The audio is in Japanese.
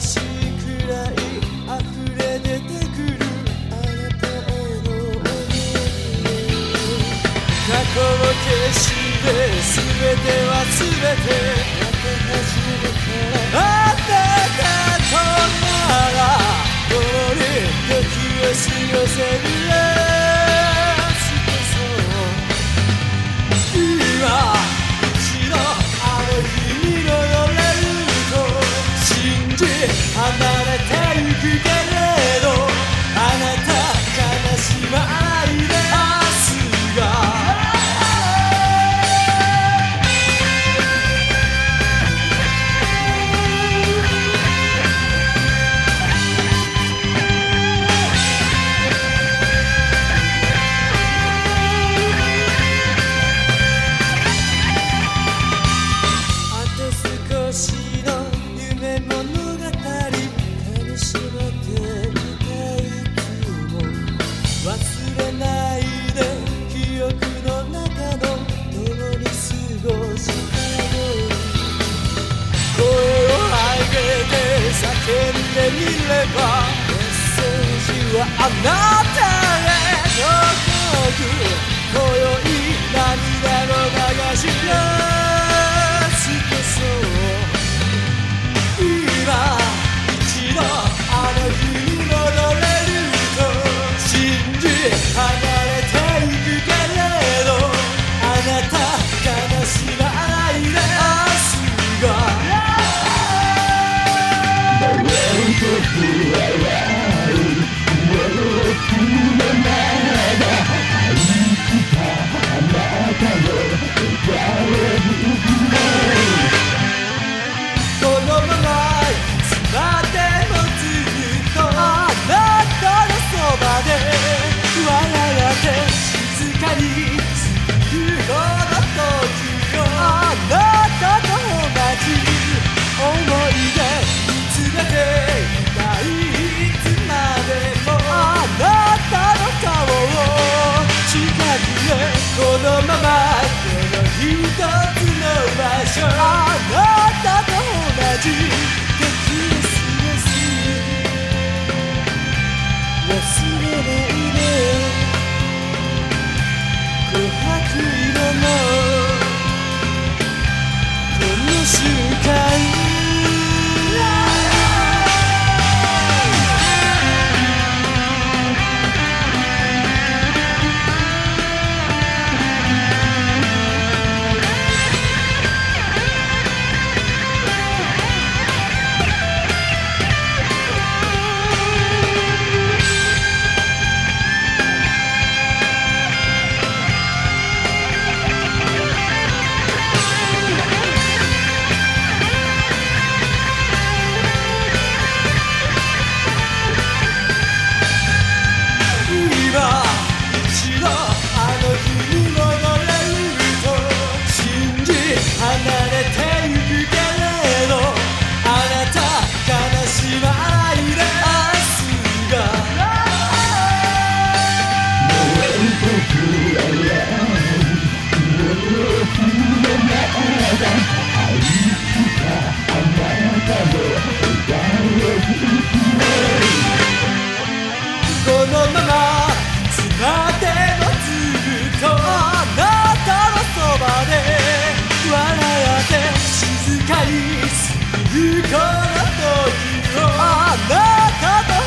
過去の景色で全ては全てまた初めてあなたとならこのに時を過ごせるよ。離れてゆくけみればメッセージはあなたへこのまま手のひとつの場所。か行かなときをあなたと